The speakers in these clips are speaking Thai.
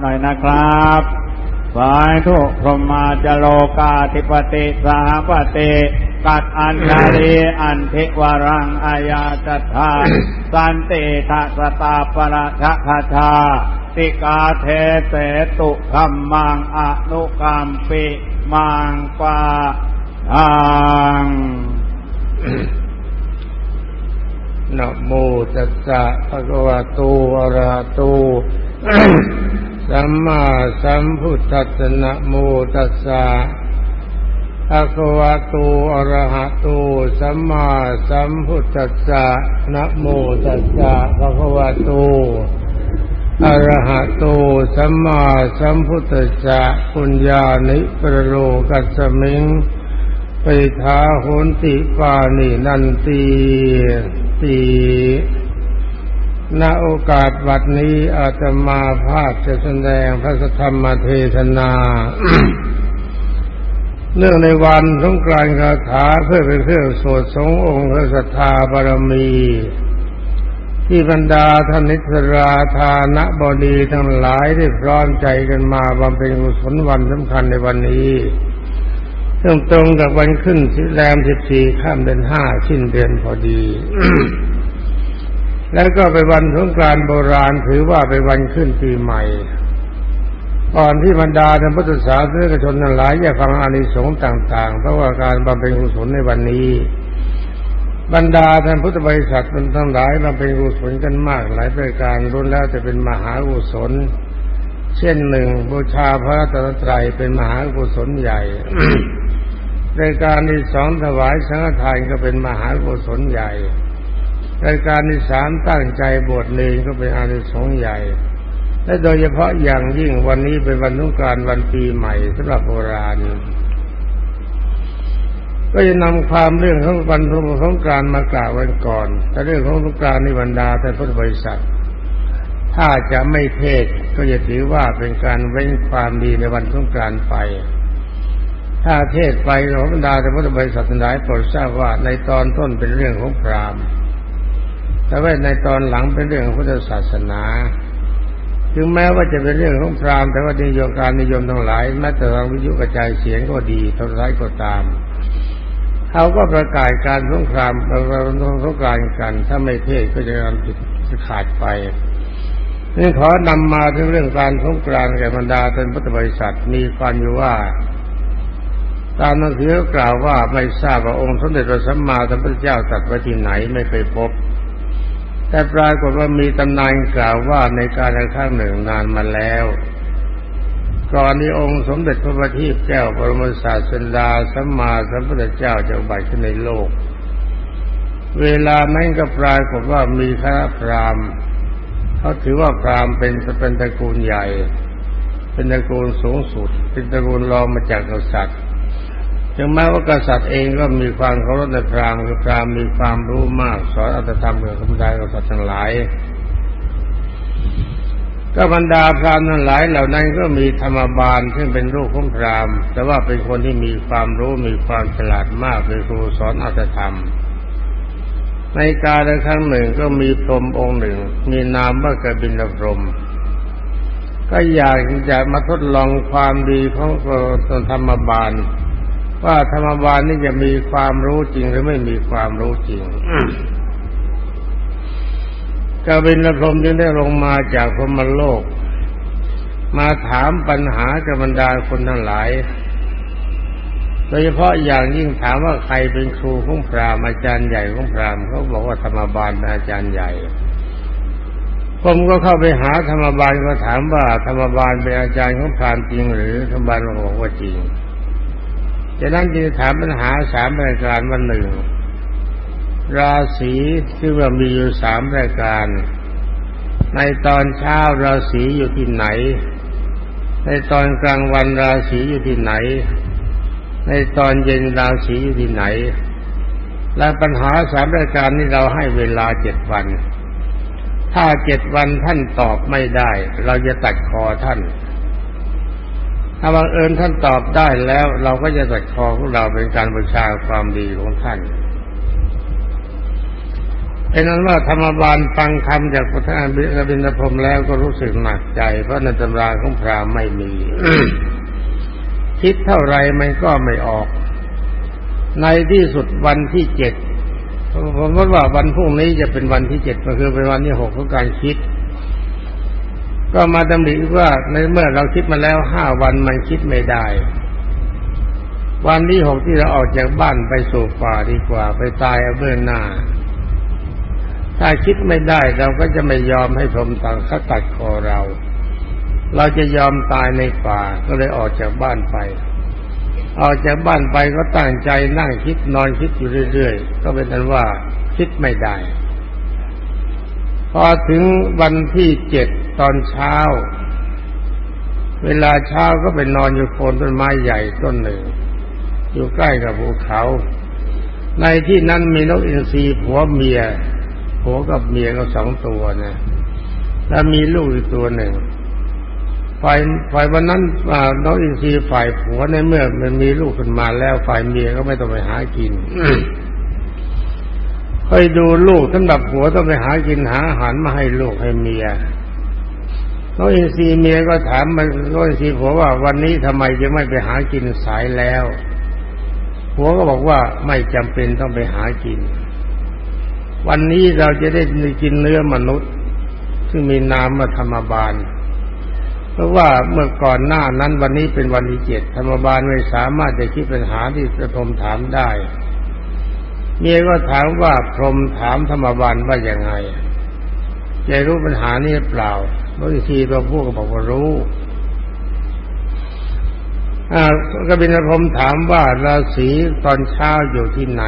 หน่อยนะครับสายทุกพรมาจโลกาธิปติสาปติกัดอันตารีอันทิวรังอายาตถาสันติทัสตาปราชคาชาติกาเทเสตุคัมมังอนุกรรมปิมังปาทางนะโมตัสสะภะคะวะโตอะระหะโต สัมมาสัมพุทธัสสะนะโมตัสสะภะคะวะโตอะระหะโตสัมมาสัมพุทธัสสะนะโมตัสสะภะคะวะโตอะระหะโตสัมมาสัมพุทธัสสะปุญญานิปรโลกัสมิงไปทาโหนติปานินันตีตี ณโอกาสวัดนี้อาตมาภาพจะแสดงพระธรรมเทศนา เนื่องในวันสงกรานต์คาถาเพื่อเป็นเครื่องโสดสงองค์พระสัทธาบารมี ที่บรรดาท่านนิสราธานะบดีทั้งหลายได้พร้อมใจกันมาบำเพ็ญกุศลวันสำคัญในวันนี้ซึ่งตรงกับวันขึ้นสิแรมสิบสี่ข้ามเดือนห้าสิ้นเดือนพอดี แล้วก็เป็นวันสงกรานต์โบราณถือว่าเป็นวันขึ้นปีใหม่ก่อนที่บรรดาท่านพุทธศาสนิกชนทั้งหลายจะฟังอานิสงส์ต่าง ๆ เพราะว่าการบำเพ็ญกุศลในวันนี้ บรรดาท่านพุทธบริษัททั้งหลายบำเพ็ญกุศลกันมาก หลายประการรุนแล้วจะเป็นมหากุศล เช่นหนึ่งบูชาพระรัตนตรัยเป็นมหากุศลใหญ่รายการที่สองถวายสังฆทานก็เป็นมหากุศลใหญ่ รายการที่สามตั้งใจบวชเนรก็เป็นอานิสงส์ใหญ่ และโดยเฉพาะอย่างยิ่งวันนี้เป็นวันสงกรานต์วันปีใหม่สำหรับโบราณ ก็จะนำความเรื่องของวันสงกรานต์มากล่าวไว้ก่อน แต่เรื่องของสงกรานต์ในบรรดาแต่พุทธบริษัท ถ้าจะไม่เทศก็จะถือว่าเป็นการเว้นความดีในวันสงกรานต์ไปถ้าเทศไปของบรรดาแต่พุทธบริษัททั้งหลายโปรดทราบว่าในตอนต้นเป็นเรื่องของพราหมณ์ แต่ว่าในตอนหลังเป็นเรื่องของพุทธศาสนา ถึงแม้ว่าจะเป็นเรื่องของพราหมณ์แต่ว่านิยมการนิยมทั้งหลายแม้แต่ทางวิทยุกระจายเสียงก็ดีท่าไรก็ตามเขาก็ประกาศการสงครามประกาศสงครามกัน ถ้าไม่เทศก็จะทำผิดขาดไปนี่ขอนำมาถึงเรื่องการสงกรานแก่บรรดาท่านพุทธบริษัทมีความอยู่ว่า ตามหนังสือกล่าวว่าไม่ทราบว่าองค์สมเด็จพระสัมมาสัมพุทธเจ้าตรัสไว้ที่ไหนไม่เคยพบ แต่ปรากฏว่ามีตำนานกล่าวว่าในการครั้งหนึ่งนานมาแล้ว ก่อนที่องค์สมเด็จพระบัณฑิตแก้วปรมศาสดาสัมมาสัมพุทธเจ้าจะบัติขึ้นในโลก เวลานั้นก็ปรากฏว่ามีคณะพราหมณ์เขาถือว่าพราหมณ์เป็นเป็นตระกูลใหญ่ เป็นตระกูลสูงสุด เป็นตระกูลรองมาจากกษัตริย์ ถึงแม้ว่ากษัตริย์เองก็มีความเคารพในพราหมณ์คือพราหมณ์มีความรู้มากสอนอัตธรรมเกับธรรมดากษัตริย์ทั้งหลาย ก็บรรดาพราหมณ์ทั้งหลาย เหล่านั้นก็มีธรรมบาลซึ่งเป็นลูกของพราหมณ์แต่ว่าเป็นคนที่มีความรู้มีความฉลาดมากเป็นครูสอนอัตธรรม ในการในครั้งหนึ่งก็มีพรหมองค์หนึ่ง มีนามว่ากบินพรหมก็อยากจะมาทดลองความดีของธรรมบาล ว่าธรรมบาลนี่จะมีความรู้จริงหรือไม่มีความรู้จริงกบินพรมจึงได้ลงมาจากพมโลก มาถามปัญหากับบรรดาคนทั้งหลายโดยเฉพาะอย่างยิ่งถามว่าใครเป็นครูของพราหมณ์อาจารย์ใหญ่ของพราหมณ์เขาบอกว่าธรรมบาลเป็นอาจารย์ใหญ่ผมก็เข้าไปหาธรรมบาลก็ถามว่าธรรมบาลเป็นอาจารย์ของพราหมณ์จริง หรือธรรมบาลบอกว่าจริง จากนั้นจึงถามปัญหาสามรายการวันหนึ่ง ราศีที่ว่ามีอยู่สามรายการ ในตอนเช้าราศีอยู่ที่ไหน ในตอนกลางวันราศีอยู่ที่ไหน ในตอนเย็นราศีอยู่ที่ไหน และปัญหาสามรายการนี้เราให้เวลาเจ็ดวัน ถ้าเจ็ดวันท่านตอบไม่ได้ เราจะตัดคอท่าน ถ้าบังเอิญท่านตอบได้แล้ว เราก็จะตัดคอของเราเป็นการบูชาความดีของท่านเป็นนั้นว่าธรรมบาลฟังคำจากพระท่านกบินพรมแล้วก็รู้สึกหนักใจ เพราะในตำราของพราไม่มี คิดเท่าไรมันก็ไม่ออก ในที่สุดวันที่เจ็ดผมว่าวันพรุ่งนี้จะเป็นวันที่เจ็ดก็คือเป็นวันที่หกของการคิด ก็มาดำริว่าในเมื่อเราคิดมาแล้วห้าวันมันคิดไม่ได้ วันที่หกที่เราออกจากบ้านไปสู่ป่าดีกว่า ไปตายเอาเบื้องหน้า ถ้าคิดไม่ได้เราก็จะไม่ยอมให้พรมตังเขาตัดคอเรา เราจะยอมตายในป่าก็เลยออกจากบ้านไป ออกจากบ้านไปก็ตั้งใจนั่งคิดนอนคิดอยู่เรื่อยๆ ก็เป็นนั้นว่าคิดไม่ได้ พอถึงวันที่เจ็ด ตอนเช้า เวลาเช้าก็ไปนอนอยู่โคนต้นไม้ใหญ่ต้นหนึ่ง อยู่ใกล้กับภูเขา ในที่นั้นมีนกอินทรีผัวเมียผัวกับเมียก็สองตัวนะแล้วมีลูกอีกตัวหนึ่งฝ่ายฝ่ายวันนั้นน้องอินทรีฝ่ายผัวในเมื่อมันมีลูกขึ้นมาแล้วฝ่ายเมียก็ไม่ต้องไปหากินคอยดูลูกสำหรับผัวต้องไปหากินหาอาหารมาให้ลูกให้เมีย น้องอินทรีเมียก็ถามมันน้องอินทรีผัวว่าวันนี้ทำไมจะไม่ไปหากินสายแล้วผัวก็บอกว่าไม่จำเป็นต้องไปหากิน วันนี้เราจะได้กินเนื้อมนุษย์ ซึ่งมีนามมาธรรมบาล เพราะว่าเมื่อก่อนหน้านั้นวันนี้เป็นวันที่เจ็ดธรรมบาลไม่สามารถจะคิดปัญหาที่พระพรมถามได้ เมียก็ถามว่าพรมถามธรรมบาลว่าอย่างไง จะรู้ปัญหานี้เปล่าบางทีตัวผู้ก็บอกว่ารู้กบินพรมถามว่าราศีตอนเช้าอยู่ที่ไหน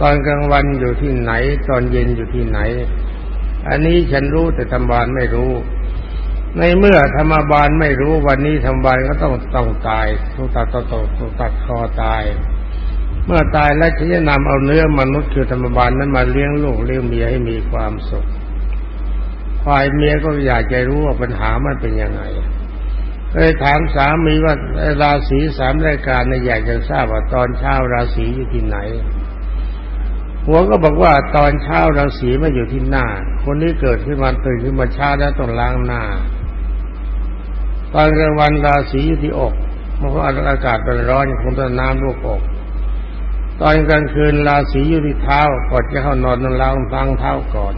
ตอนกลางวันอยู่ที่ไหน ตอนเย็นอยู่ที่ไหน อันนี้ฉันรู้แต่ธรรมบาลไม่รู้ ในเมื่อธรรมบาลไม่รู้วันนี้ธรรมบาลก็ต้องต้องตายต้องตัดต้องต้องตัดคอตาย เมื่อตายแล้วจะนำเอาเนื้อมนุษย์คือธรรมบาลนั้นมาเลี้ยงลูกเลี้ยงเมียให้มีความสุข ฝ่ายเมียก็อยากจะรู้ว่าปัญหามันเป็นยังไงเลยถามสามีว่าราศีสามรายการเนี่ยอยากจะทราบว่าตอนเช้าราศีอยู่ที่ไหน หัวก็บอกว่าตอนเช้าราศีม่อยู่ที่หน้า คนนี้เกิดขึ้นมาตื่นขึ้นมาช้าแล้วต้องล้างหน้า ตอนกลางวันราศีอยู่ที่อกเพราะอากาศเป็นร้อนคงต้องน้ำลูกอก ตอนกลางคืนราศีอยู่ที่เท้าก่อนจะเข้านอนต้องล้างฟังเท้าก่อน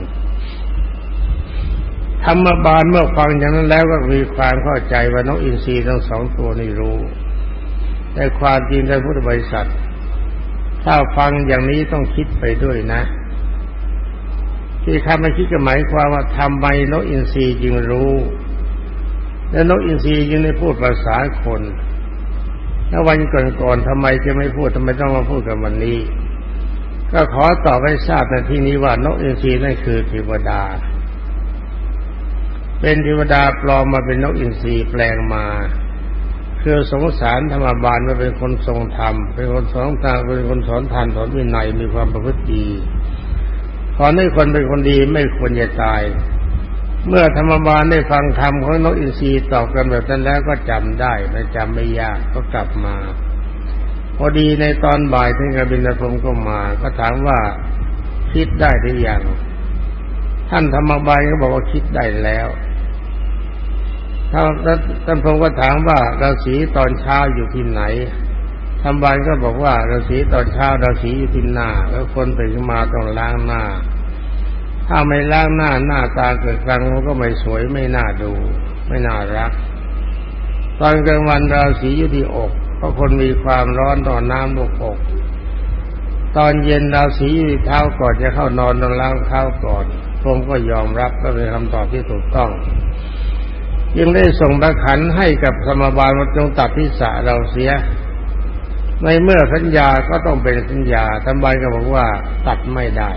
ธรรมบาลเมื่อฟังอย่างนั้นแล้วก็มีความเข้าใจว่าน้องอินทรีย์ทั้งสองตัวนี่รู้แต่ความจริงในพุทธบริษัท ถ้าฟังอย่างนี้ต้องคิดไปด้วยนะ ที่คำไม่คิดก็หมายความว่าทำไมนกอินทรีย์จึงรู้ แล้วนกอินทรียังได้พูดภาษาคนแล้ววันก่อนๆทำไมจะไม่พูดทำไมต้องมาพูดกันวันนี้ ก็ขอตอบให้ทราบในที่นี้ว่านกอินทรีนั่นคือเทวดา เป็นเทวดาปลอมมาเป็นนกอินทรีแปลงมาคือสงสารธรรมบาลมาเป็นคนทรงธรรม เป็นคนสอนทางเป็นคนสอนทานสอนวินัยมีความประพฤติดีขอให้คนเป็นคนดีไม่ควรจะตาย เมื่อธรรมบาลได้ฟังธรรมของนกอินทรีตอบกันแบบนั้นแล้วก็จำได้ไม่จำไม่ยากก็กลับมา พอดีในตอนบ่ายท่านกบินพรมก็มา ก็ถามว่าคิดได้หรือยังท่านธรรมบาลก็บอกว่าคิดได้แล้ว ท่านท่านพรมก็ถามว่าราศีตอนเช้าอยู่ที่ไหนธรรมบาลก็บอกว่าราศีตอนเช้าราศีอยู่ที่หน้า แล้วคนตื่นมาต้องล้างหน้า ถ้าไม่ล้างหน้าหน้าตาเกิดกลางมันก็ไม่สวยไม่น่าดู ไม่น่ารัก ตอนกลางวันราศีอยู่ที่อก เพราะคนมีความร้อนต่อน้ำลูกอกตอนเย็นราศีอยู่ที่เท้าก่อนจะเข้านอนต้องล้างเท้าก่อนผมก็ยอมรับก็เป็นคำตอบที่ถูกต้อง ยังได้ส่งตะขันให้กับสมบาลมาจงตัดทิศะเราเสีย ในเมื่อสัญญาก็ต้องเป็นสัญญาทำใบก็บอกว่าตัดไม่ได้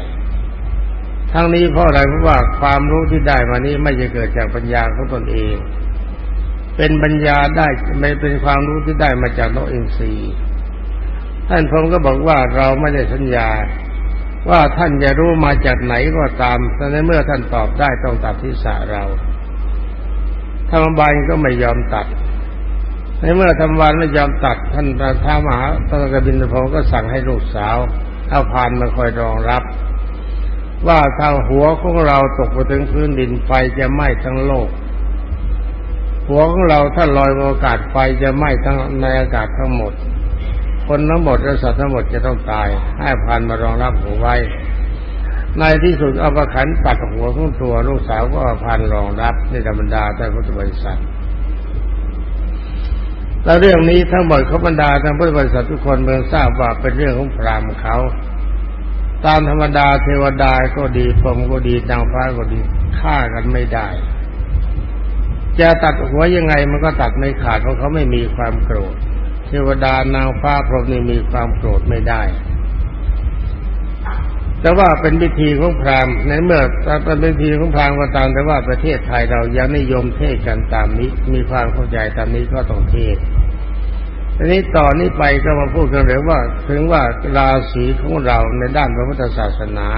ทั้งนี้เพราะอะไรเพราะว่าความรู้ที่ได้มานี้ไม่จะเกิดจากปัญญาของตนเอง เป็นปัญญาได้ไม่เป็นความรู้ที่ได้มาจากนกอินทรีท่านพงก็บอกว่าเราไม่ได้สัญญาว่าท่านจะรู้มาจากไหนก็ตามแต่ในเมื่อท่านตอบได้ต้องตัดทิศาเรา ธรรมบาลก็ไม่ยอมตัด ในเมื่อธรรมบาลไม่ยอมตัด ท่านพระท้ามหาพระกบินพงก็สั่งให้ลูกสาวเอาพานมาคอยรองรับ ว่าถ้าหัวของเราตกไปถึงพื้นดินไฟจะไหม้ทั้งโลก หัวของเราถ้าลอยอากาศไฟจะไหม้ทั้งในอากาศทั้งหมด คนทั้งหมดและสัตว์ทั้งหมดจะต้องตาย ให้พันมารองรับหัวไว้ ในที่สุดเอาประขันตัดหัวของตัวลูกสาวก็พันรองรับในธรรมดาแต่พุทธบริษัทแล้วเรื่องนี้ทั้งหมดเขาบรรดาทั้งพุทธบริษัททุกคนเมืองทราบว่าเป็นเรื่องของพรามเขา ตามธรรมดาเทวดาก็ดีพรหมก็ดีนางฟ้าก็ดีฆ่ากันไม่ได้ จะตัดหัวยังไงมันก็ตัดไม่ขาดเพราะเขาไม่มีความโกรธ เทวดานางฟ้าพรหมนี่มีความโกรธไม่ได้ แต่ว่าเป็นพิธีของพราหมณ์ในเมื่อเป็นพิธีของพราหมณ์ก็ตามแต่ว่าประเทศไทยเรายังนิยมเทศกันตามนี้ มีความเข้าใจตามนี้ก็ต้องเทศทีนี้ต่อนนี้ไปก็มาพูดกันเลยว่า ถึงว่าราศีของเราในด้านพระพุทธศาสนา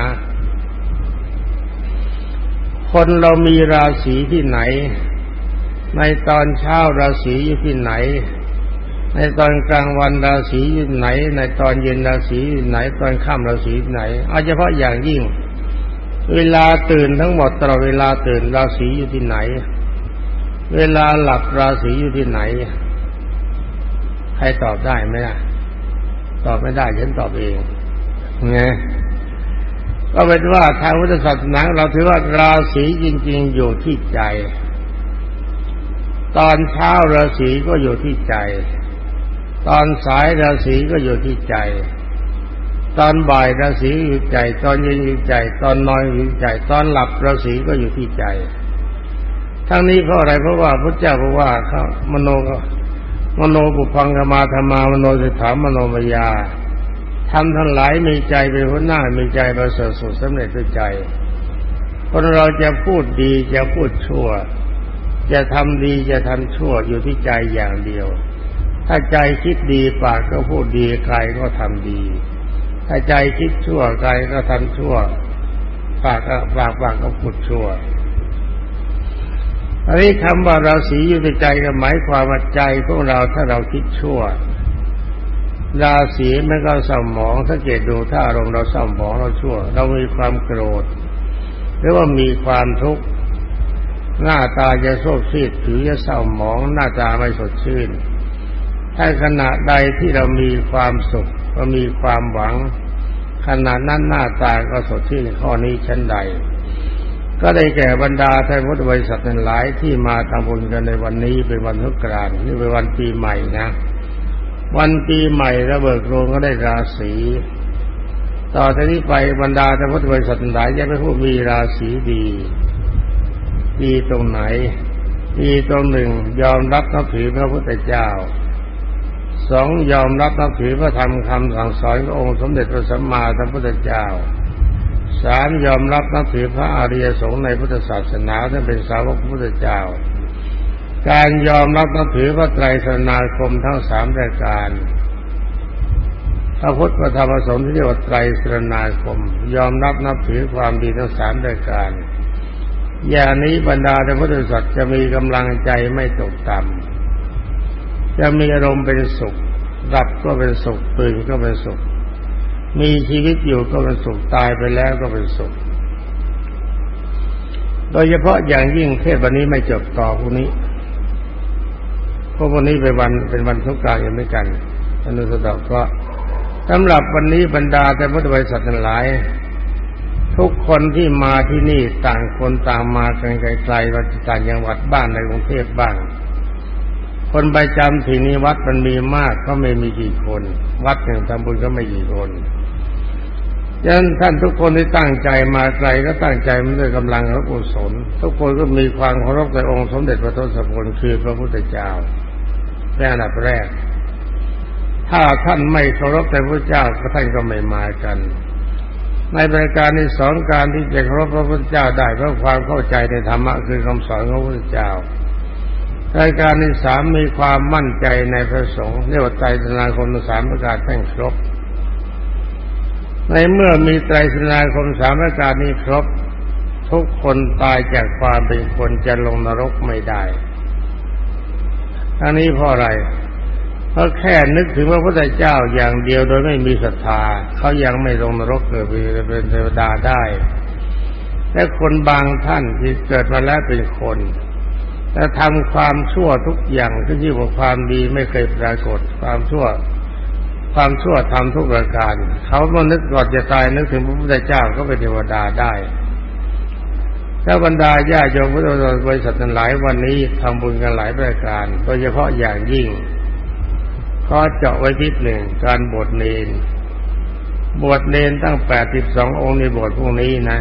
คนเรามีราศีที่ไหน ในตอนเช้าราศีอยู่ที่ไหน ในตอนกลางวันราศีอยู่ไหน ในตอนเย็นราศีอยู่ไหน ตอนค่ำราศีไหนเอาเฉพาะอย่างยิ่ง เวลาตื่นทั้งหมดตลอดเวลาตื่นราศีอยู่ที่ไหน เวลาหลับราศีอยู่ที่ไหนใครตอบได้ไหมล่ะตอบไม่ได้ฉันตอบเองไงก็เป็นว่าทางพุทธศาสนาเราถือว่าราศีจริง ๆ อยู่ที่ใจ ตอนเช้าราศีก็อยู่ที่ใจ ตอนสายราศีก็อยู่ที่ใจ ตอนบ่ายราศีอยู่ใจ ตอนเย็นอยู่ใจ ตอนนอนอยู่ใจ ตอนหลับราศีก็อยู่ที่ใจ ทั้งนี้เพราะอะไรเพราะว่าพระเจ้าบอกว่าเขามโนมโนปุพังกมาธรรมามโนสิถามโนมยาทำทั้งหลายมีใจเป็นหัวหน้ามีใจประเสริฐสุดสำเร็จด้วยใจคนเราจะพูดดีจะพูดชั่ว จะทำดีจะทำชั่วอยู่ที่ใจอย่างเดียว ถ้าใจคิดดีปากก็พูดดีกายก็ทำดี ถ้าใจคิดชั่วกายก็ทำชั่ว ปากก็ปากปากก็พูดชั่วอันนี้คำว่าราศีอยู่ในใจก็หมายความว่าใจของเราถ้าเราคิดชั่วราศีมันก็เศร้าหมองสังเกตดูถ้าอารมณ์เราเศร้าหมองเราชั่ว เรามีความโกรธ หรือว่ามีความทุกข์หน้าตาจะโศกซีดถือจะเศร้าหมอง หน้าตาไม่สดชื่น ถ้าขณะใดที่เรามีความสุขก็มีความหวัง ขณะนั้นหน้าตาก็สดชื่นข้อนี้ชั้นใด ก็ได้แก่บรรดาท่านพุทธบริษัทหลายที่มาทำบุญกันในวันนี้เป็นวันสงกรานต์นี่เป็นวันปีใหม่นะ วันปีใหม่ระเบิดโรงก็ได้ราศีต่อจากนี้ไปบรรดาท่านพุทธบริษัทหลายจะเป็นผู้มีราศีดี ดีตรงไหน ดีตรงหนึ่งยอมรับนับถือพระพุทธเจ้า สองยอมรับนับถือพระธรรมคำสั่งสอนขององค์สมเด็จพระสัมมาสัมพุทธเจ้าสามยอมรับนับถือพระอริยสงฆ์ในพุทธศาสนาท่านเป็นสาวกพระพุทธเจ้า การยอมรับนับถือพระไตรสนาคมทั้งสามรายการพระพุทธพระธรรมพระสงฆ์ที่เรียกว่าไตรสนาคม ยอมรับนับถือความดีทั้งสามรายการ อย่างนี้บรรดาท่านพุทธศาสนาจะมีกำลังใจไม่ตกต่ำ จะมีอารมณ์เป็นสุขรับก็เป็นสุขตื่นก็เป็นสุข มีชีวิตอยู่ก็เป็นสุขตายไปแล้วก็เป็นสุข โดยเฉพาะอย่างยิ่งเทศวันนี้ไม่จบต่อพวกนี้เพราะวันนี้เป็นวันเป็นวันสงการอย่างไม่กันอนุสดอกก็สำหรับวันนี้บรรดาแต่พุทธบริษัททั้งหลาย ทุกคนที่มาที่นี่ต่างคนต่างมากันไกลๆวัดต่างจังหวัดบ้านในกรุงเทพบ้าง คนไปจำที่นี้วัดมันมีมากก็ไม่มีกี่คน วัดหนึ่งทำบุญก็ไม่กี่คนฉะนั้นท่านทุกคนที่ตั้งใจมาไกลก็ตั้งใจมาด้วยกำลังและกุศลทุกคนก็มีความเคารพในองค์สมเด็จพระทศพลคือพระพุทธเจ้าแน่นับแรก ถ้าท่านไม่เคารพในพระเจ้าก็ท่านก็ไม่มากัน ในบริการที่สองการที่จะเคารพพระพุทธเจ้าได้เพราะความเข้าใจในธรรมะคือคำสอนของพระพุทธเจ้า รายการที่สามมีความมั่นใจในพระสงฆ์เรียกว่าใจธนาคมสามประการแท่งครบ ในเมื่อมีไตรสนาคมสามประการนี้ครบ ทุกคนตายจากความเป็นคนจะลงนรกไม่ได้ทั้งนี้เพราะอะไร เพราะแค่นึกถึงพระพุทธเจ้าอย่างเดียวโดยไม่มีศรัทธา เขายังไม่ลงนรกเกิดเป็นเทวดาได้และคนบางท่านที่เกิดมาแล้วเป็นคน แต่ทำความชั่วทุกอย่างที่ยิ่งกว่าความดีไม่เคยปรากฏ ความชั่ว ความชั่วทำทุกประการ เขาเมื่อนึกก่อนจะตายนึกถึงพระพุทธเจ้าก็เป็นเทวดาได้ถ้าบรรดาญาโยมพุทธบริษัทหลายวันนี้ทำบุญกันหลายประการ โดยเฉพาะอย่างยิ่งขอเจาะไว้ทิศหนึ่งการบวชเนนบวชเนนตั้งแปดสิบสององค์ในบวชพวกนี้นะ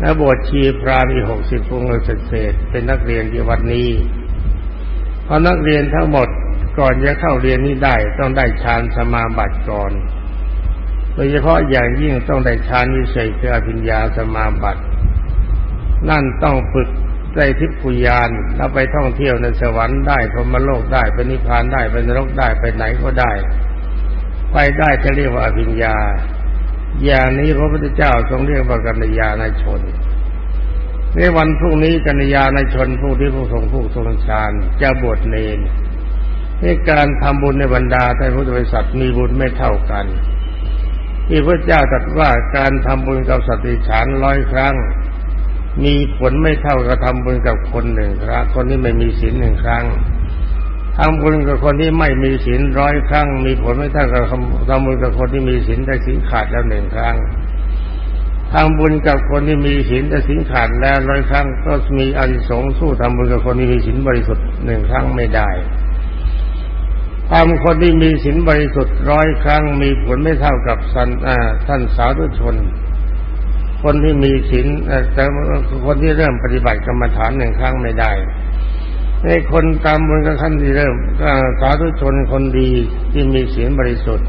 และบวชชีพรามอีหกสิบองค์เศษเป็นนักเรียนที่วัดนี้เพราะนักเรียนทั้งหมดก่อนจะเข้าเรียนนี้ได้ต้องได้ฌานสมาบัติก่อนโดยเฉพาะอย่างยิ่งต้องได้ฌานวิเศษคืออภิญญาสมาบัตินั่นต้องฝึกได้ทิพยานแล้วไปท่องเที่ยวในสวรรค์ได้พรมโลกได้เป็นนิพพานได้เป็นนรกได้ไปไหนก็ได้ ไปได้จะเรียกว่าอภิญญา อย่างนี้พระพุทธเจ้าทรงเรียกว่ากัญญาณชน ในวันพรุ่งนี้กัญญาณชนผู้ที่ผู้ทรงผู้ทรงฌานจะบวชเนรในการทำบุญในบรรดาแต่พุทธบริษัทมีบุญไม่เท่ากันที่พระเจ้าตรัสว่าการทำบุญกับสติฉานร้อยครั้ง มีผลไม่เท่ากับทำบุญกับคนหนึ่งครั้งคนที่ไม่มีศีลหนึ่งครั้ง ทำบุญกับคนที่ไม่มีศีลร้อยครั้ง มีผลไม่เท่ากับทำบุญกับคนที่มีศีลแต่ศีลขาดแล้วหนึ่งครั้งทำบุญกับคนที่มีศีลแต่ศีลขาดแล้วร้อยครั้ง ก็มีอานิสงส์สู้ทำบุญกับคนที่มีศีลบริสุทธิ์หนึ่งครั้งไม่ได้ทำคนที่มีศีลบริสุทธิ์ร้อยครั้ง มีผลไม่เท่ากับท่านสาธุชน คนที่มีศีลแต่คนที่เริ่มปฏิบัติกรรมฐานหนึ่งครั้งไม่ได้ ในคนตามบนกับขั้นที่เริ่มสาธุชนคนดีที่มีศีลบริสุทธิ์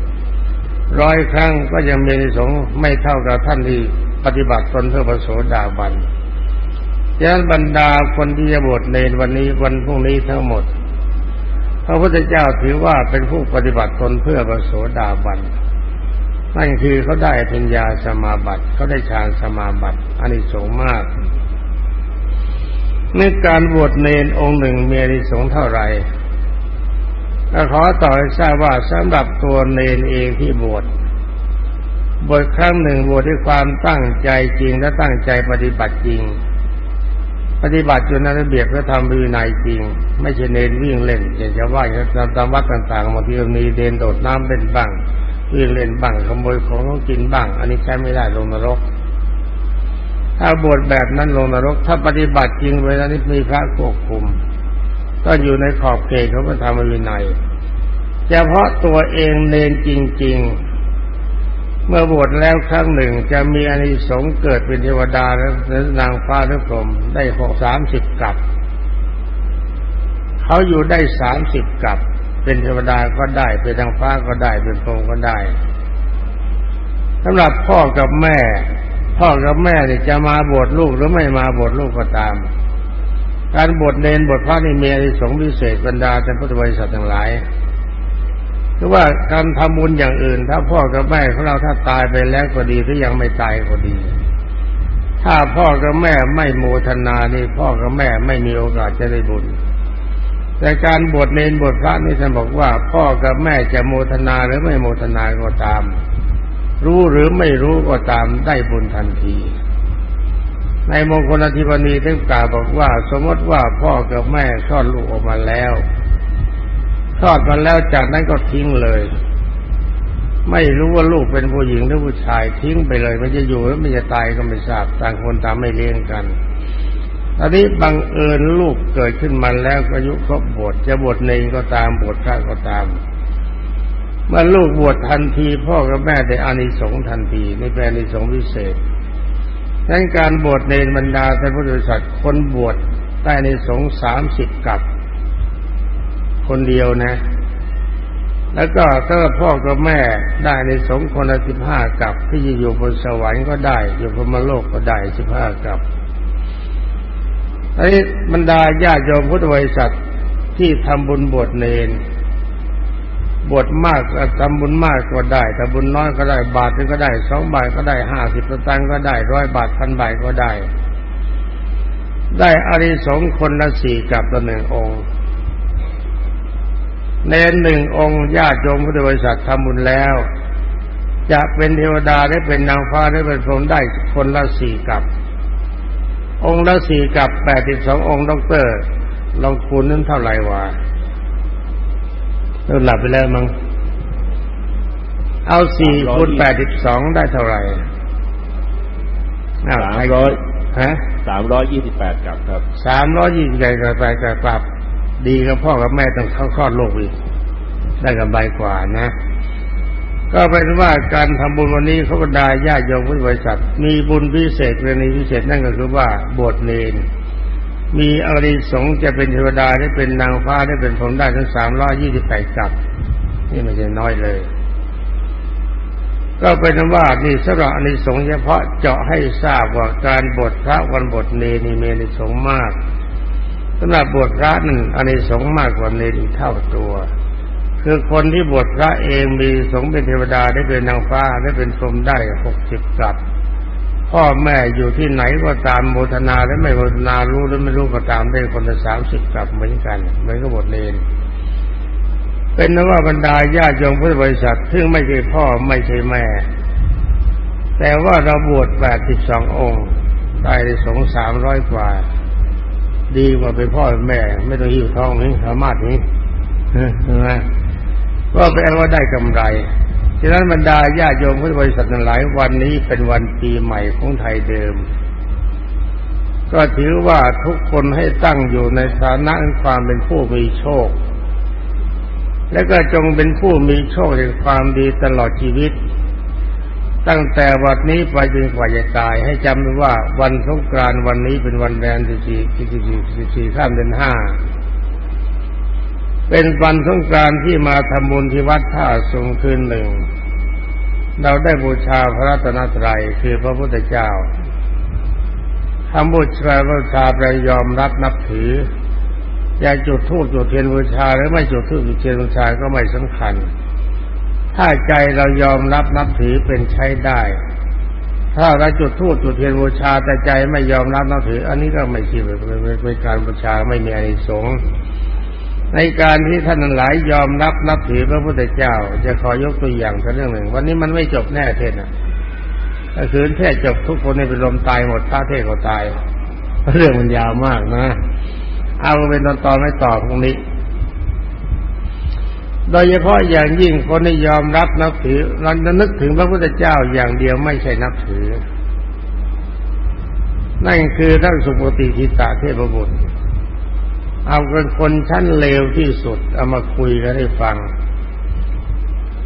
ร้อยครั้งก็ยังมีสงไม่เท่ากับท่านที่ปฏิบัติตนเพื่อประโสดาบันยันบรรดาคนที่จะบวชในวันนี้วันพรุ่งนี้ทั้งหมด พระพุทธเจ้าถือว่าเป็นผู้ปฏิบัติตนเพื่อประโสดาบันนั่นคือเขาได้ปัญญาสมาบัติเขาได้ฌานสมาบัติอันนี้สงมาก นการบวชเนนองค์หนึ่งมีอนิสงเท่าไหร่ขอต่อให้ทราบว่าสำหรับตัวเนนเองที่บวชบวชครั้งหนึ่งบวชด้วยความตั้งใจจริงและตั้งใจปฏิบัติจริง ปฏิบัติจนนั้นระเบียบก็ทำวินัยจริง ไม่ใช่เนนวิ่งเล่นอย่างชาวบ้านตามวัดต่างๆบางทีมีเดินโดดน้ำเป็นบ้างวิ่งเล่นบ้างขโมยของกินบ้าง อันนี้ใช้ไม่ได้ลงนรก ถ้าบวชแบบนั้นลงนรก ถ้าปฏิบัติจริงเวลานี้มีพระควบคุม ก็อยู่ในขอบเขตเขาพระธรรมวินัยเฉพาะตัวเองเนนจริง ๆ เมื่อบวชแล้วครั้งหนึ่งจะมีอานิสงส์เกิดเป็นเทวดาและนางฟ้าหรือพรหมได้หกสามสิบกับ เขาอยู่ได้สามสิบกับ เป็นเทวดาก็ได้ เป็นทางฟ้าก็ได้เป็นพรหมก็ได้สำหรับพ่อกับแม่ พ่อกับแม่เนี่ยจะมาบวชลูกหรือไม่มาบวชลูกก็ตาม การบวชเนนบวชพระนี่มีอสงพิเศษบรรดาท่านพุทธบริษัททั้งหลายคือว่าการทำบุญอย่างอื่น ถ้าพ่อกับแม่ของเราถ้าตายไปแล้วก็ดีถ้ายังไม่ตายก็ดี ถ้าพ่อกับแม่ไม่โมทนานี่พ่อกับแม่ไม่มีโอกาสจะได้บุญ แต่การบวชเนนบวชพระนี่ท่านบอกว่า พ่อกับแม่จะโมทนาหรือไม่โมทนาก็ตาม รู้หรือไม่รู้ก็ตามได้บุญทันที ในมงคลธิปนีท่านกล่าวบอกว่า สมมติว่าพ่อกับแม่คลอดลูกออกมาแล้วคลอดมาแล้วจากนั้นก็ทิ้งเลย ไม่รู้ว่าลูกเป็นผู้หญิงหรือผู้ชายทิ้งไปเลย มันจะอยู่หรือมันจะตายก็ไม่ทราบต่างคนต่างไม่เลี้ยงกันตอนนี้บังเอิญลูกเกิดขึ้นมาแล้วก็อายุครบบวชจะบวชเนงก็ตามบวชพระก็ตาม เมื่อลูกบวชทันที พ่อกับแม่ได้อานิสงส์ทันทีในแปลอานิสงส์พิเศษดังการบวชเนรบรรดาท่านพุทธศาสนาคนบวชได้ในสงสามสิบกับ คนเดียวนะ แล้วก็ถ้าพ่อกับแม่ได้ในสงคนละสิบห้ากับ ที่จะอยู่บนสวรรค์ก็ได้ อยู่พรมโลกก็ได้สิบห้ากับไอ้บรรดาญาติโยมพุทธบริษัทที่ทำบุญบวชเนน บวชมากทำบุญมากก็ได้ทำบุญน้อยก็ได้บาทนึงก็ได้สองบาทก็ได้ห้าสิบตังก็ได้ร้อยบาทพันบาทก็ได้ ได้อานิสงส์คนละสี่กัปตัวหนึ่งองค์เณรหนึ่งองค์ญาติโยมพุทธบริษัททำบุญแล้ว จะเป็นเทวดาได้เป็นนางฟ้าได้เป็นพรหมได้คนละสี่กัป องค์ละสี่กัปแปดสิบสององค์ด็อกเตอร์ลองคูณนั้นเท่าไหร่วะ เราหลับไปแล้วมั้งเอาสี่คูณแปดสิบสองได้เท่าไหร่สามร้อยฮะสามร้อยยี่สิบแปดกับครับสามร้อยยี่สิบใจกระไปกระกลับ ดีกับพ่อกับแม่ต้องเข้าคลอดลูกอีกได้กับใบกว่านะ ก็เป็นว่าการทำบุญวันนี้เขาบรรดาญาติโยมผู้บริษัท มีบุญพิเศษกรณีพิเศษนั่นก็คือว่าบวชเนน มีอริสงจะเป็นเทวดาได้เป็นนางฟ้าได้เป็นพรหมได้ทั้งสามร้อยยี่สิบแปดกับ นี่ไม่ใช่น้อยเลย ก็เป็นว่านี่สำหรับอนิสงเฉพาะเจาะให้ทราบว่าการบวชพระวันบวชเนนี่มีอนิสงมากสำหรับบวชพระนั่นอนิสงมากกว่าเนรอีกเท่าตัว คือคนที่บวชพระเองมีสงเป็นเทวดาได้เป็นนางฟ้าได้เป็นพรหมได้หกสิบกับ พ่อแม่อยู่ที่ไหนก็ตามโมทนาและไม่โมทนารู้หรือไม่รู้ก็ตามได้คนละสามสิบกลับเหมือนกันเหมือนกับบวชเนเป็นนว่าบรรดาญาติโยมพุทธบริษัทซึ่งไม่ใช่พ่อไม่ใช่แม่ แต่ว่าเราบวชแปดสิบสององค์ได้สงสามร้อยกว่า ดีกว่าเป็นพ่อแม่ ไม่ต้องหิวท้องนี่สามารถนี้ใช่ไหมก็แปลว่าได้กำไร ฉะนั้นบรรดาญาโยมพุทธบริษัทหลายวันนี้เป็นวันปีใหม่ของไทยเดิม ก็ถือว่าทุกคนให้ตั้งอยู่ในฐานะความเป็นผู้มีโชค และก็จงเป็นผู้มีโชคในความดีตลอดชีวิต ตั้งแต่วันนี้ไปจนกว่าจะตาย ให้จำไว้ว่าวันสงกรานต์วันนี้เป็นวันแรมที่สี่ที่สี่ที่สี่ข้ามเดือนห้า เป็นวันสงกรานที่มาทำบุญที่วัดท่าสงคืนหนึ่ง เราได้บูชาพระรัตนตรัยคือพระพุทธเจ้าทำบูชาพระชาปยอมรับนับถือ อยากจุดธูปจุดเทียนบูชาหรือไม่จุดธูปจุดเทียนบูชาก็ไม่สำคัญ ถ้าใจเรายอมรับนับถือเป็นใช้ได้ ถ้าเราจุดธูปจุดเทียนบูชาแต่ใจไม่ยอมรับนับถือ อันนี้ก็ไม่ใช่เป็นการบูชาไม่มีอานิสงส์ ในการที่ท่านหลายยอมรับนับถือพระพุทธเจ้า จะขอยกตัวอย่างสักเรื่องหนึ่ง วันนี้มันไม่จบแน่เทศนะถ้าคืนเทศจบทุกคนในเป็นลมตายหมดพระเทศก็ตายเรื่องมันยาวมากนะ เอาเป็นตอนตอนไม่ต่อตรงนี้ โดยเฉพาะอย่างยิ่งคนที่ยอมรับนับถือเราจะนึกถึงพระพุทธเจ้าอย่างเดียวไม่ใช่นับถือ นั่นคือท่านสุปฏิทิตาเทพบุตร เอาเป็นคนชั้นเลวที่สุด เอามาคุยกันให้ฟัง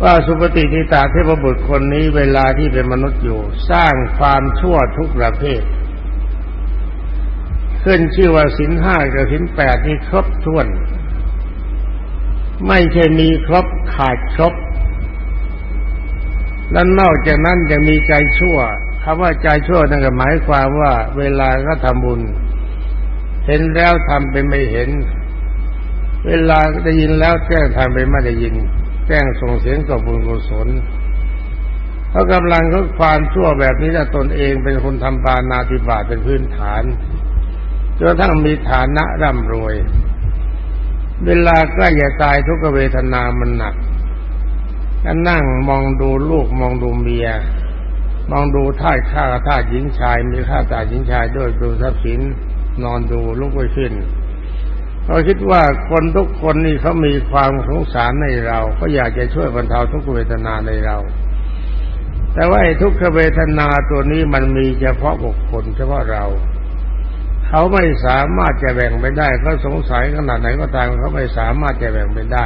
ว่าสุปฏิทิตาเทพบุตรคนนี้เวลาที่เป็นมนุษย์อยู่ สร้างความชั่วทุกประเภท ขึ้นชื่อว่าสินห้ากับสินแปดนี่ครบถ้วน ไม่ใช่มีครบขาดครบและนอกจากนั้นยังมีใจชั่วคำว่าใจชั่วนั่นก็หมายความว่า เวลาก็ทำบุญ เห็นแล้วทำเป็นไม่เห็น เวลาได้ยินแล้วแจ้งทำเป็นไม่ได้ยินแจ้งส่งเสียงกับบุญกุศลเพราะกำลังเขาความชั่วแบบนี้แหละตนเองเป็นคนทำปานาติบาตเป็นพื้นฐานจนทั้งมีฐานะร่ำรวย เวลาใกล้จะตายทุกเวทนามันหนักก็นั่งมองดูลูกมองดูเมีย มองดูท่าข้าท่าหญิงชายมีข้าตาหญิงชายด้วยดูทรัพย์สิน นอนดูลุกไม่ขึ้นเราคิดว่าคนทุกคนนี่เขามีความสงสารในเราเขาอยากจะช่วยบรรเทาทุกเวทนาในเรา แต่ว่าทุกขเวทนาตัวนี้มันมีเฉพาะบุคคลเฉพาะเรา เขาไม่สามารถจะแบ่งไปได้เขาสงสัยขนาดไหนก็ตามเขาไม่สามารถจะแบ่งไปได้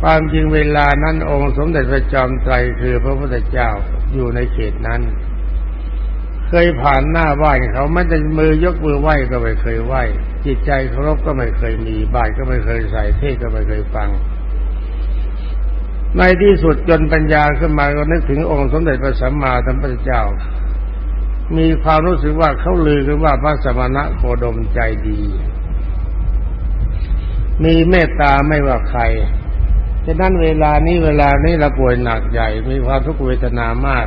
ความจริงเวลานั้นองค์สมเด็จพระจอมไตรคือพระพุทธเจ้าอยู่ในเขตนั้น เคยผ่านหน้าไหว้เขาไม่ได้มือยกมือไหว้ก็ไม่เคยไหว้จิตใจเคารพก็ไม่เคยมีบาตก็ไม่เคยใส่เทศก็ไม่เคยฟัง ในที่สุดจนปัญญาขึ้นมาก็นึกถึงองค์สมเด็จพระสัมมาสัมพุทธเจ้า มีความรู้สึกว่าเขาลือกันว่าพระสมณะโคดมใจดี มีเมตตาไม่ว่าใครฉะนั้นเวลานี้เวลานี้เราป่วยหนักใหญ่มีความทุกขเวทนามาก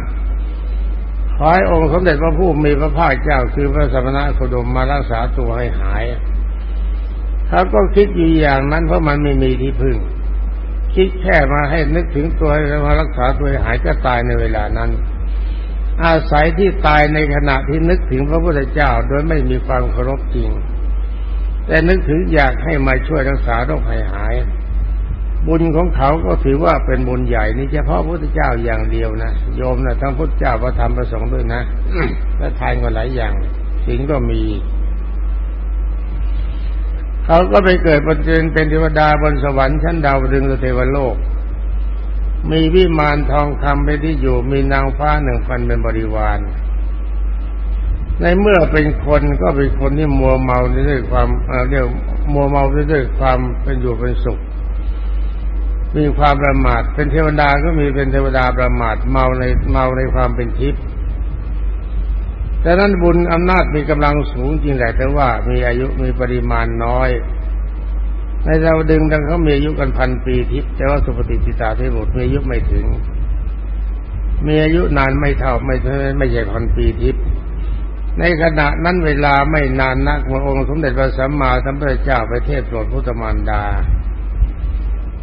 ขอให้องค์สมเด็จพระผู้มีพระภาคเจ้าคือพระสมณะโคดมมารักษาตัวให้หายเขาก็คิดอยู่อย่างนั้นเพราะมันไม่มีที่พึ่ง คิดแค่มาให้นึกถึงตัวแล้วมารักษาตัวหายก็ตายในเวลานั้น อาศัยที่ตายในขณะที่นึกถึงพระพุทธเจ้าโดยไม่มีความเคารพจริง แต่นึกถึงอยากให้มาช่วยรักษาโรคหายหาย บุญของเขาก็ถือว่าเป็นบุญใหญ่นี่เฉพาะพระพุทธเจ้าอย่างเดียวนะโยมนะทั้งพุทธเจ้าพระธรรมพระสงฆ์ด้วยนะและทานก็หลายอย่างสิ่งก็มีเขาก็ไปเกิดเป็นเป็นเทวดาบนสวรรค์ชั้นดาวดึงเทวโลก มีวิมานทองคำไปที่อยู่มีนางฟ้าหนึ่งพันเป็นบริวาร ในเมื่อเป็นคนก็เป็นคนที่มัวเมาด้วยความเรียกมัวเมาด้วยความเป็นอยู่เป็นสุข มีความประมาท เป็นเทวดาก็มีเป็นเทวดาประมาทเมาในเมาในความเป็นทิพย์ดังนั้นบุญอำนาจมีกำลังสูงจริงแหละแต่ว่ามีอายุมีปริมาณน้อย ในเราดึงดังเขามีอายุกันพันปีทิพย์แต่ว่าสุปฏิจิตาเทพบุตรมีอายุไม่ถึง มีอายุนานไม่เท่าไม่ไม่ใช่พันปีทิพย์ในขณะนั้นเวลาไม่นานนักพระองค์สมเด็จพระสัมมาสัมพุทธเจ้าไปเทศโปรดพุทธมารดา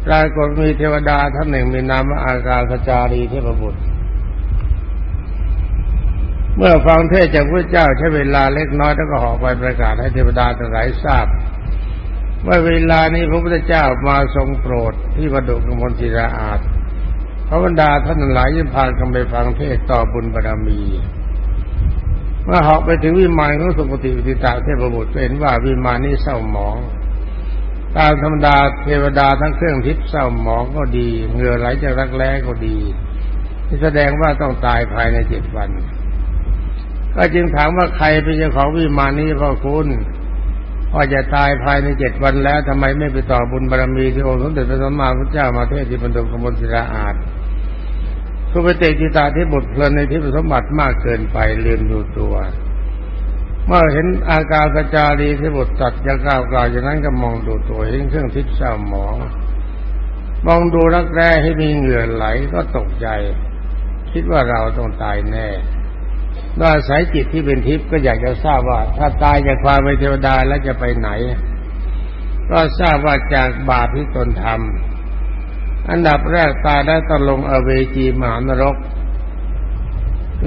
ปรากฏมีเทวดาท่านหนึ่งมีนามว่าอากาศจารีเทพบุตร เมื่อฟังเทศจากพระเจ้าใช้เวลาเล็กน้อยแล้วก็หอไปประกาศให้เทวดาทั้งหลายทราบว่าเวลานี้พระพุทธเจ้ามาทรงโปรดที่วัดุกมลศิราอาจพระบรรดาท่านหลายยิ่งพากันไปฟังเทศต่อบุญบารมีเมื่อหอกไปถึงวิมานของสุปฏิวิติตาเทพบุตรเห็นว่าวิมานนี้เศร้าหมอง ตามธรรมดาเทวดาทั้งเครื่องทิพย์เศร้าหมองก็ดี เหงื่อไหลจากรักแร้ก็ดีที่แสดงว่าต้องตายภายในเจ็ดวัน ก็จึงถามว่าใครเป็นเจ้าของวิมานนี้พ่อคุณพ่อจะตายภายในเจ็ดวันแล้วทำไมไม่ไปต่อบุญบารมีที่องค์สมเด็จพระสัมมาสัมพุทธเจ้ามาเทศที่บรรดกมลศิลาอาจสุภเตจิตาที่บทเพลินในที่สมบัติมากเกินไปลืมดูตัว เมื่อเห็นอาการกระจารีที่บทตัดยากาวกล่าวอย่างนั้นก็มองดูตัวเห็นเครื่องทิพย์เศร้าหมอง มองดูรักแร้ให้มีเหงื่อไหลก็ตกใจ คิดว่าเราต้องตายแน่ด้วยสายจิตที่เป็นทิพย์ก็อยากจะทราบว่า ถ้าตายจากความเป็นเทวดาแล้วจะไปไหน ก็ทราบว่าจากบาปที่ตนทำอันดับแรกตายได้ตลงอเวจีมหานรก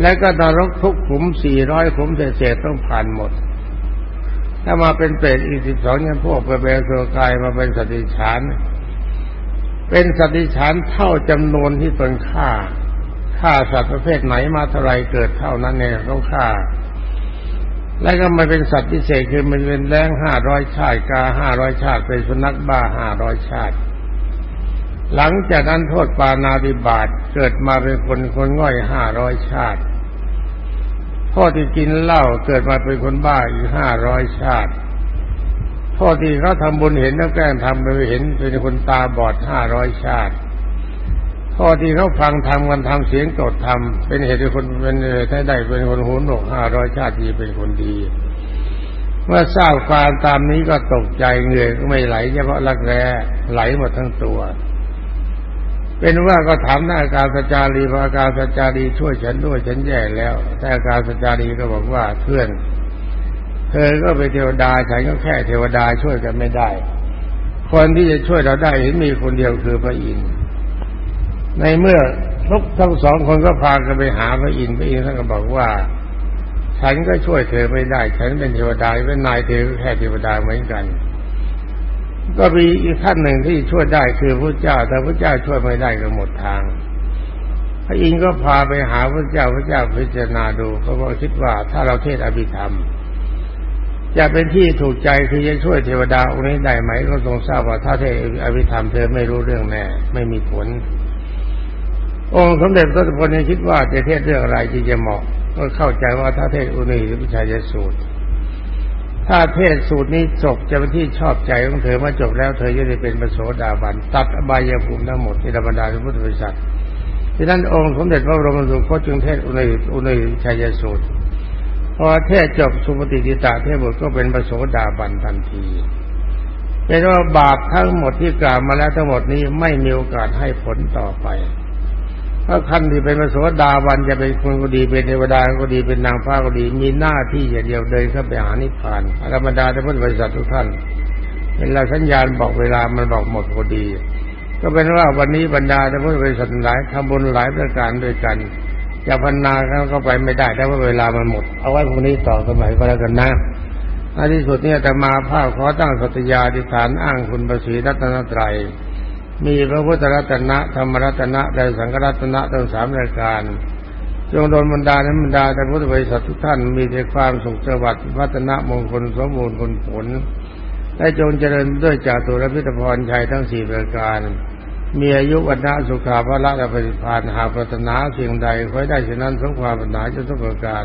และก็นรกทุกขุมสี่ร้อยขุมเศษต้องผ่านหมด ถ้ามาเป็นเปรตอีกสิบสองยันพวกไปเบลตัวกายมาเป็นสติฉาน เป็นสติฉานเท่าจำนวนที่ตนฆ่าฆ่าสัตว์ประเภทไหนมาเท่าไรเกิดเท่านั้นเนี่ยต้องฆ่า แล้วก็มาเป็นสัตว์พิเศษคือมันเป็นแรงห้าร้อยชาติกาห้าร้อยชาติเป็นสุนัขบ้าห้าร้อยชาติ หลังจากนั้นโทษปานาติบาตเกิดมาเป็นคนคนง่อยห้าร้อยชาติพ่อที่กินเหล้าเกิดมาเป็นคนบ้าอีกห้าร้อยชาติพ่อที่เขาทำบุญเห็นแล้วแกล้งทำไปเห็นเป็นคนตาบอดห้าร้อยชาติพ่อที่เขาฟังทำกันทำเสียงกดทำเป็นเหตุให้คนเป็นได้ได้เป็นคนหูหนวกห้าร้อยชาติที่เป็นคนดี เมื่อทราบความตามนี้ก็ตกใจเงยก็ไม่ไหลเฉพาะรักแร้ไหลหมดทั้งตัว เป็นว่าก็ถามหน้าการสัจารีพระการสัจารีช่วยฉันด้วยฉันแย่แล้ว แต่การสัจารีก็บอกว่าเพื่อน เธอก็เป็นเทวดาฉันก็แค่เทวดาช่วยกันไม่ได้ คนที่จะช่วยเราได้เห็นมีคนเดียวคือพระอินทร์ในเมื่อทุกทั้งสองคนก็พากันไปหาพระอินทร์พระอินทร์ท่านก็บอกว่า ฉันก็ช่วยเธอไม่ได้ ฉันเป็นเทวดาเป็นนายเธอแค่เทวดาเหมือนกัน ก็มีอีกท่านหนึ่งที่ช่วยได้คือพระเจ้า แต่พระเจ้าช่วยไม่ได้ก็หมดทาง พระอินทร์ก็พาไปหาพระเจ้าพระเจ้าพิจารณาดูเขาก็คิดว่าถ้าเราเทศอภิธรรมจะเป็นที่ถูกใจคือจะช่วยเทวดาองค์นี้ได้ไหมก็ทรงทราบว่าถ้าเทศอภิธรรมเธอไม่รู้เรื่องแน่ไม่มีผล องค์สมเด็จพระสุพลคิดว่าจะเทศเรื่องอะไรที่จะเหมาะก็เข้าใจว่าถ้าเทศอุณีหรือพิชัยสูตร ถ้าเทศสูตรนี้จบจะเป็นที่ชอบใจของเธอมาจบแล้วเธอจะได้เป็นประโสดาบัน ตัดอบายภูมิทั้งหมดที่ธรรมดาพุทธบริษัทที่นั้นองค์สมเด็จพระบรมสุคตจึงเทศอุณีอุณีชัยสูตรพอเทศจบสุปฏิจิตาเทพบุตรก็เป็นประโสดาบันทันทีเป็นว่าบาปทั้งหมดที่กล่าวมาแล้วทั้งหมดนี้ไม่มีโอกาสให้ผลต่อไป พราะขั้นที่เป็นมโสดาวันจะเป็นคนก็ดีเป็นเทวดาก็ดีเป็นนางฟ้าก็ดี มีหน้าที่อย่างเดียวเดินเข้าไปหานิพพานธรรมดาท่านพุทธบริษัททุกท่านเวลาสัญญาณบอกเวลามันบอกหมดพอดี ก็เป็นว่าวันนี้บรรดาท่านพุทธบริษัทหลายทำบุญหลายประการด้วยกันจะพันนาเขาก็ไปไม่ได้แต่ว่าเวลามันหมด เอาไว้พรุ่งนี้ต่อสมัยก็แล้วกันนะในที่สุดเนี่ยแต่มาภาพขอตั้งสัตยาธิฐานอ้างคุณประสีรัตนตรัย มีพระพุทธรัตนะธรรมรัตนะและสังฆรัตนะทั้งสามรายการ จงโดนบรรดาและบรรดาท่านพุทธบริษัททุกท่านมีแต่ความสุขสวัสดิ์วัฒนะมงคลสมบูรณ์ผลผลและจงเจริญด้วยจาตุรพิธพรชัยทั้งสี่ประการ มีอายุวันนะสุขาภละและปฏิภาณหากปรารถนาสิ่งใดขอให้ได้เช่นนั้นสมความปรารถนาจนทุกประการ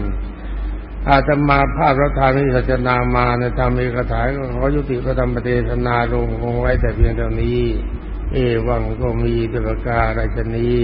อาตมาภาพระธรรมที่สัจนามาในธรรมีคาถาก็ขอยุติพระธรรมเทศนาลงคงไว้แต่เพียงเท่านี้ เอวังก็มีด้วยประการอะไรชนี้